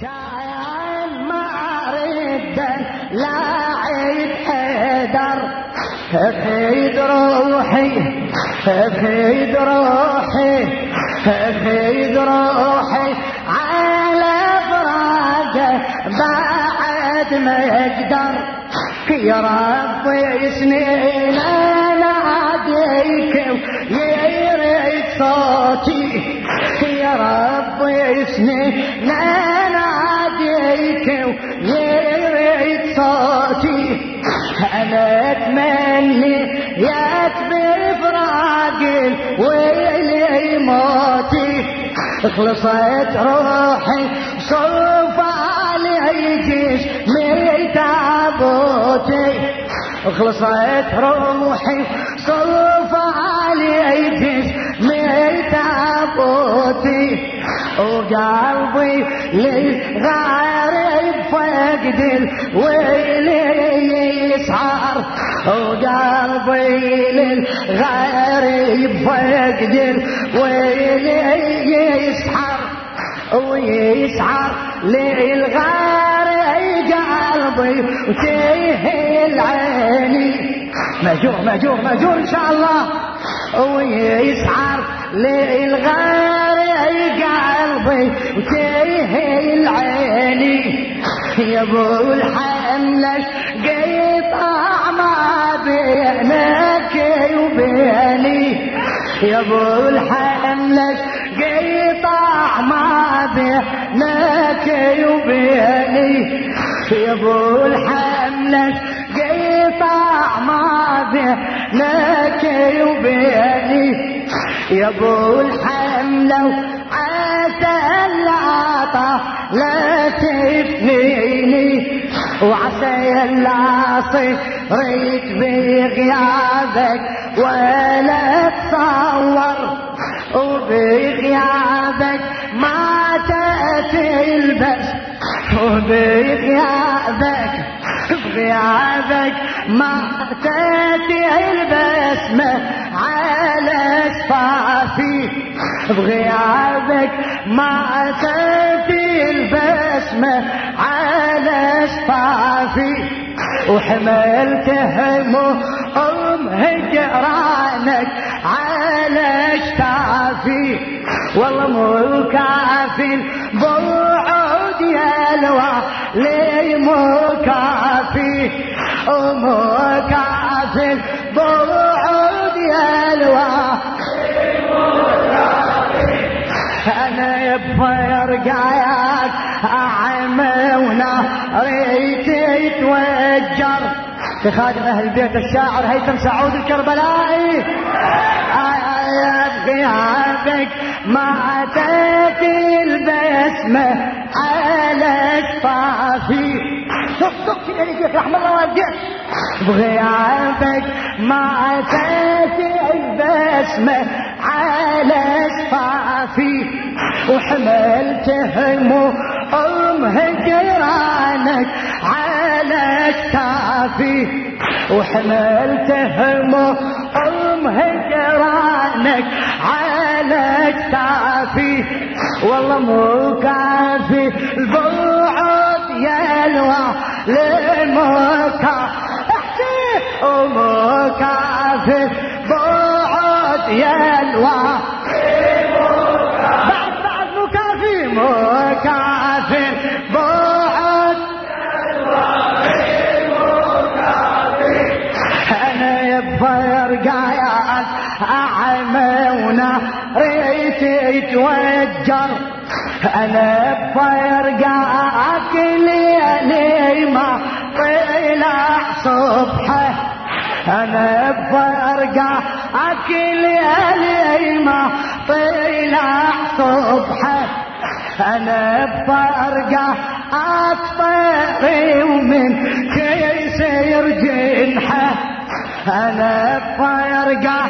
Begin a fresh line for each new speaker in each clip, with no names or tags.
كان ما ردا لا عيد حيدر. بخيد روحي بخيد روحي بخيد روحي. على فراقه بعد ما يقدر يا رب سنين أنا عاديك يريد صوتي. يا رب سنين أنا عاديك يريد صوتي. أنا اتمنى يا بفراق ويلي موتي. خلصت روحي صوف علي جيش من خلصت روحي صوف تابوتي وقلبي للغارب فقد الويلي يسعر وقلبي للغارب فقد الويلي يسحر ويسعر للغارب قلبي وتيه العيني ماجور ماجور ماجور ان شاء الله ويسعر للغارب قلبي وتيه العيني يا أبو الحملش قيطع ما بينك وبيني. يا أبو الحملش قيطع ما بينك وبيني. يا أبو الحملش قيطع ما بينك وبيني. يا ابو الحمله عسى العطا لا تفنيني وعسى العصي ريت بغيابك ولا تصور. وبغيابك ما تلبس وبغيابك بغيابك ما تأتي على شفافي بغيابك ما تاتي البسمة على شفافي وحملت همه أم هجرانك على شتافي والله مو كافي بعد يلوى لي مو كافي ومو كافي بعد يلوى أنا يبغى رقاياك اعمى ونهري تتوجر في خادم أهل بيت الشاعر هيثم سعود الكربلائي غيابك ما تاتي البسمة على شفافي شوف شوف كده رحم الله والديك بغيابك ما تاتي البسمة على شفافي وحملت همه أم هجرانك على كتافي وحملت همه أم هجرانك على كتافي والله مو كافي البعد يلوى لمكا احكي ومو كافي بعد يلوى. بعد بعد مو كافي مو كافي بعد أنا يبغى رقايات اعمى ونهري تتوجر أنا بفرقاك ليلي ما طلع صبحة. أنا بفرقاك ليلي ما طلع صبحة. أنا بفرقه اطفري ومن كيسير جنحه أنا بفرقه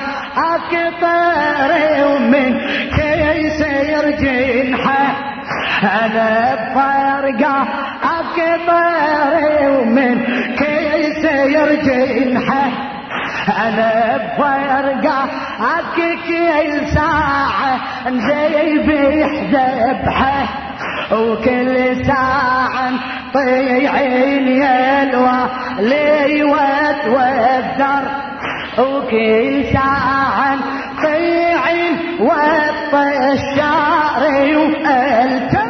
اكطري ومن كيسير جنحه أنا بفرقه اكطري ومن كيسير جنحه. أنا بفرقه كل ساعة زي بيحذبحه وكل ساعة طيعين يلوى. لي وتوذر وكل ساعة طيعين والطشار والتم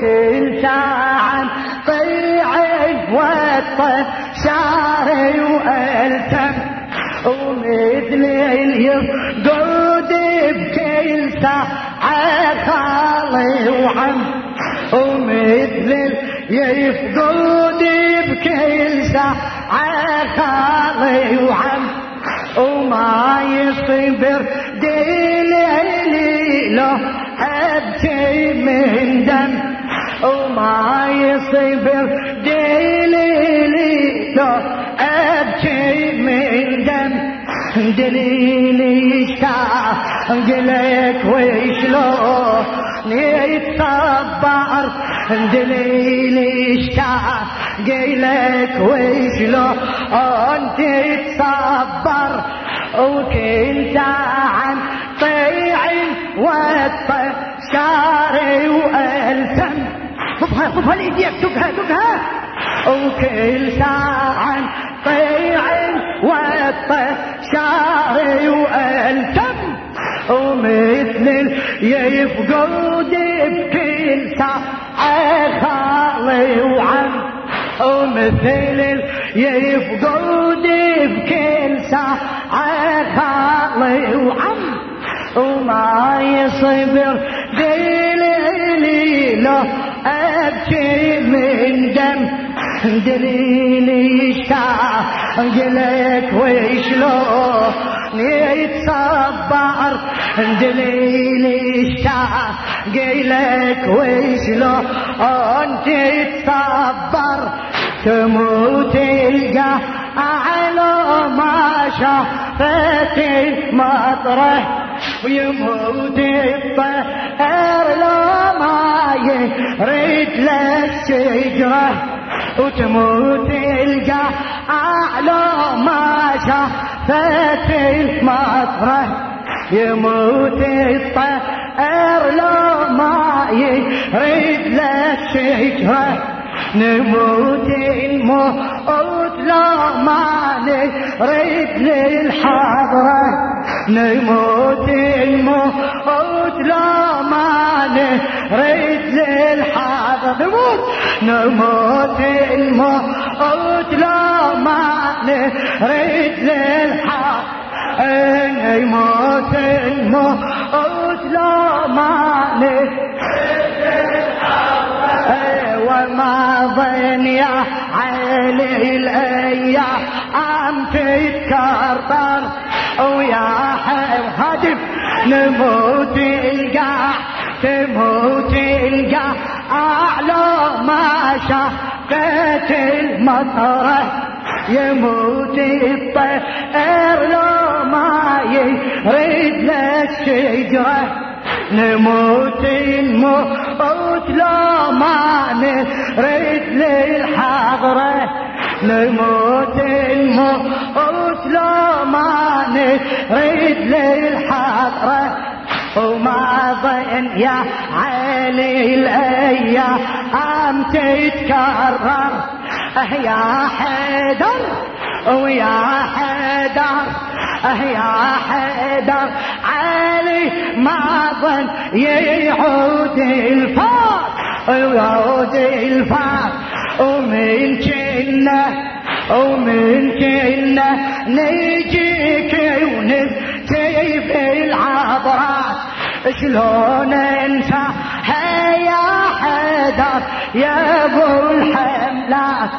وكل ساعة طيعين والطشار وألتم. ومثل اليفقود بكل ساعة خالي وعم. ومثل يفقد بكل ساعة خالي وعم. وما يصبر دليلي له أبكي من دم. وما يصبر دليلي له أبكي من دم دليلي اشتاق لك وشلون يتصبر دليلي اشتاق لك وشلون تتصبر وكنت عن طيع والطشاري والتم طفها طفها لايديك تبها تبها وكل ساعة طيع والطشاري والتم ومثل يفقد بكل ساعة خالي وعم ومثل يفقد بكل ساعة خالي وعم وما يصبر له أبكي من دم دليلي اشتاق لك وشلون يتصبر دليلي اشتاق لك وشلون تتصبر تموت إلقى على ما شافت المطرح ويموت الطير لو ما يريد للشجرة وتموت القى أعلى ما شافت المطرح يموت الطير لو ما يريد للشجرة نموت الموت لا ما نريد للحضرة نموت الموت لا ما نريد للحضرة نموت نموت الموت لا ما نريد للحضرة نموت الموت لا ما نريد وما ظن يا عيني الأيام تتكرر ويا هدف نموت القاع تموت القاع اعلى ما شقت المطره يموت الطير لو ما يريد للشجره نموت الموت لا ما نريد للحضرة نموت الموت ما نريد للحضرة. وما ظن يا علي الأيام تتكرر. يا حيدر ويا حيدر يا حيدر. علي ما ظن يعود الفار يعود الفار ومن كنا ومن كنا نجيك ونبتي في العبرات شلون انسى يا حيدر يا ابو الحملات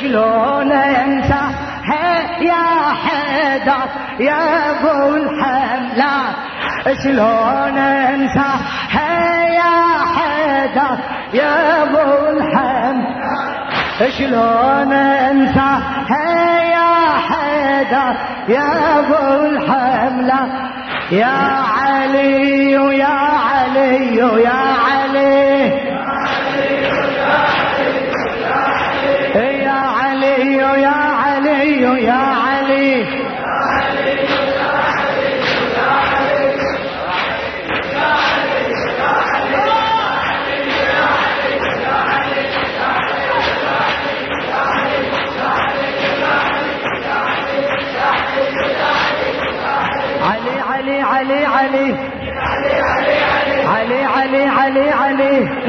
شلون انسى يا حيدر يا ابو الحملات شلون انسى يا حيدر يا ابو الحملات شلون انسى يا حيدر يا أبو الحملات يا علي يا علي. يا علي يا علي يا علي يا علي.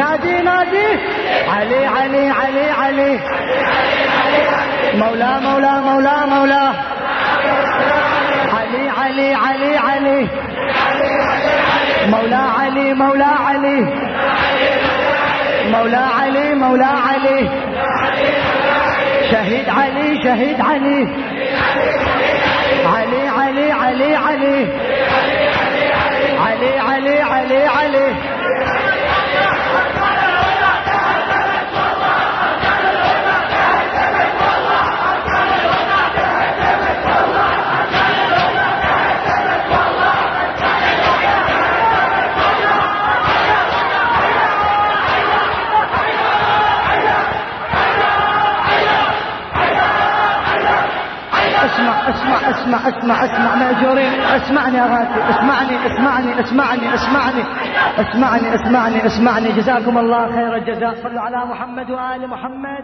نادي نادي. علي علي علي علي. مولا مولا مولا مولا. علي علي علي علي. مولا علي مولا علي. مولا علي مولا علي. شهيد علي شهيد علي. علي علي علي علي. علي علي علي علي اسمع اسمع اسمع اسمع ماجورين اسمعني يا غاتي. اسمعني اسمعني اسمعني اسمعني. اسمعني اسمعني اسمعني. جزاكم الله خير الجزاء. صلوا على محمد وآل محمد.